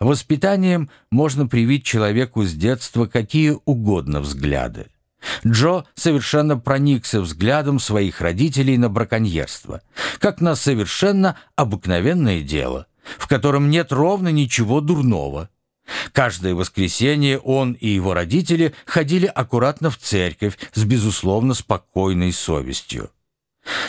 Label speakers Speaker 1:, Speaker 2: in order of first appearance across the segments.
Speaker 1: Воспитанием можно привить человеку с детства какие угодно взгляды. Джо совершенно проникся взглядом своих родителей на браконьерство, как на совершенно обыкновенное дело, в котором нет ровно ничего дурного. Каждое воскресенье он и его родители ходили аккуратно в церковь с безусловно спокойной совестью.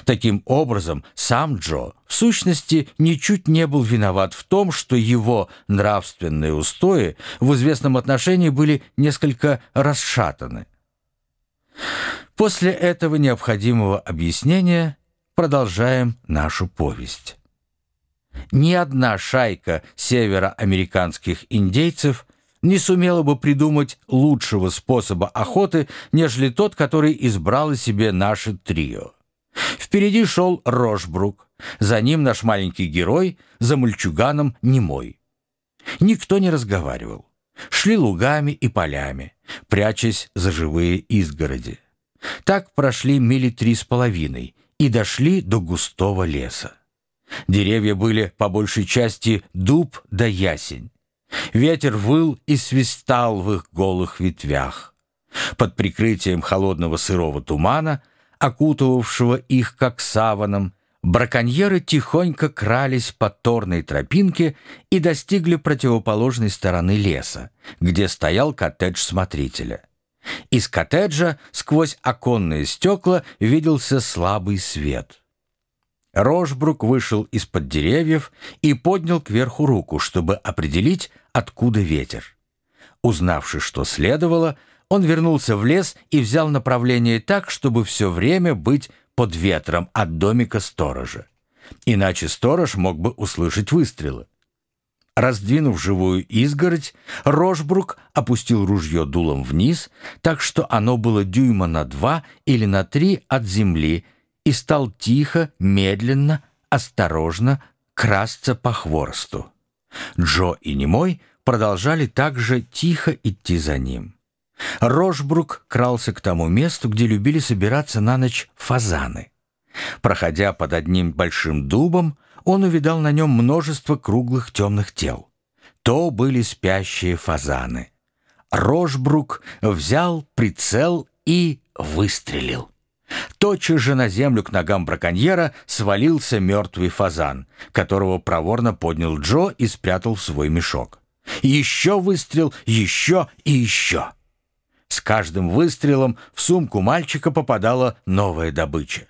Speaker 1: Таким образом, сам Джо в сущности ничуть не был виноват в том, что его нравственные устои в известном отношении были несколько расшатаны. После этого необходимого объяснения продолжаем нашу повесть. Ни одна шайка североамериканских индейцев не сумела бы придумать лучшего способа охоты, нежели тот, который избрало себе наше трио. Впереди шел Рожбрук, за ним наш маленький герой, за мальчуганом немой. Никто не разговаривал. Шли лугами и полями, прячась за живые изгороди. Так прошли мили три с половиной и дошли до густого леса. Деревья были по большей части дуб да ясень. Ветер выл и свистал в их голых ветвях. Под прикрытием холодного сырого тумана окутывавшего их как саваном, браконьеры тихонько крались по торной тропинке и достигли противоположной стороны леса, где стоял коттедж смотрителя. Из коттеджа сквозь оконные стекла виделся слабый свет. Рожбрук вышел из-под деревьев и поднял кверху руку, чтобы определить, откуда ветер. Узнавши, что следовало, он вернулся в лес и взял направление так, чтобы все время быть под ветром от домика сторожа. Иначе сторож мог бы услышать выстрелы. Раздвинув живую изгородь, Рожбрук опустил ружье дулом вниз, так что оно было дюйма на два или на три от земли, и стал тихо, медленно, осторожно красться по хворосту. Джо и Немой продолжали также тихо идти за ним. Рожбрук крался к тому месту, где любили собираться на ночь фазаны. Проходя под одним большим дубом, он увидал на нем множество круглых темных тел. То были спящие фазаны. Рожбрук взял прицел и выстрелил. Тотчас же на землю к ногам браконьера свалился мертвый фазан, которого проворно поднял Джо и спрятал в свой мешок. Еще выстрел, еще и еще. Каждым выстрелом в сумку мальчика попадала новая добыча.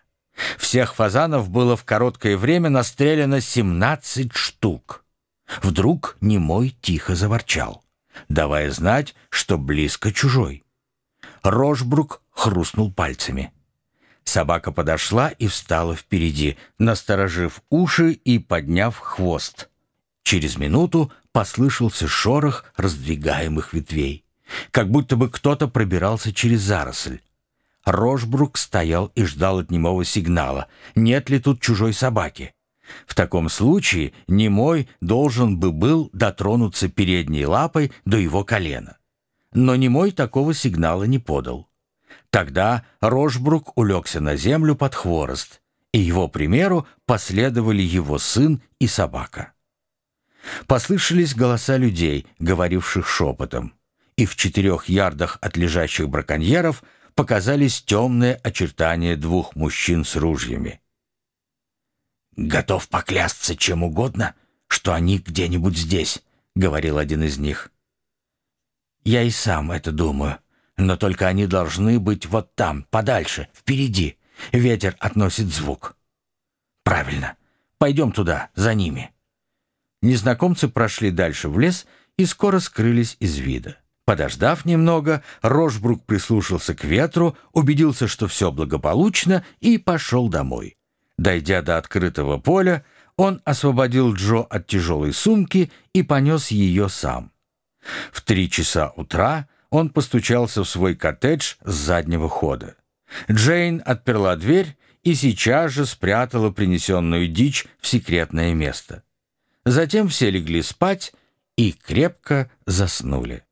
Speaker 1: Всех фазанов было в короткое время настреляно 17 штук. Вдруг немой тихо заворчал, давая знать, что близко чужой. Рожбрук хрустнул пальцами. Собака подошла и встала впереди, насторожив уши и подняв хвост. Через минуту послышался шорох раздвигаемых ветвей как будто бы кто-то пробирался через заросль. Рожбрук стоял и ждал от немого сигнала, нет ли тут чужой собаки. В таком случае немой должен бы был дотронуться передней лапой до его колена. Но немой такого сигнала не подал. Тогда Рожбрук улегся на землю под хворост, и его примеру последовали его сын и собака. Послышались голоса людей, говоривших шепотом и в четырех ярдах от лежащих браконьеров показались темные очертания двух мужчин с ружьями. «Готов поклясться чем угодно, что они где-нибудь здесь», — говорил один из них. «Я и сам это думаю, но только они должны быть вот там, подальше, впереди. Ветер относит звук». «Правильно. Пойдем туда, за ними». Незнакомцы прошли дальше в лес и скоро скрылись из вида. Подождав немного, Рожбрук прислушался к ветру, убедился, что все благополучно, и пошел домой. Дойдя до открытого поля, он освободил Джо от тяжелой сумки и понес ее сам. В три часа утра он постучался в свой коттедж с заднего хода. Джейн отперла дверь и сейчас же спрятала принесенную дичь в секретное место. Затем все легли спать и крепко заснули.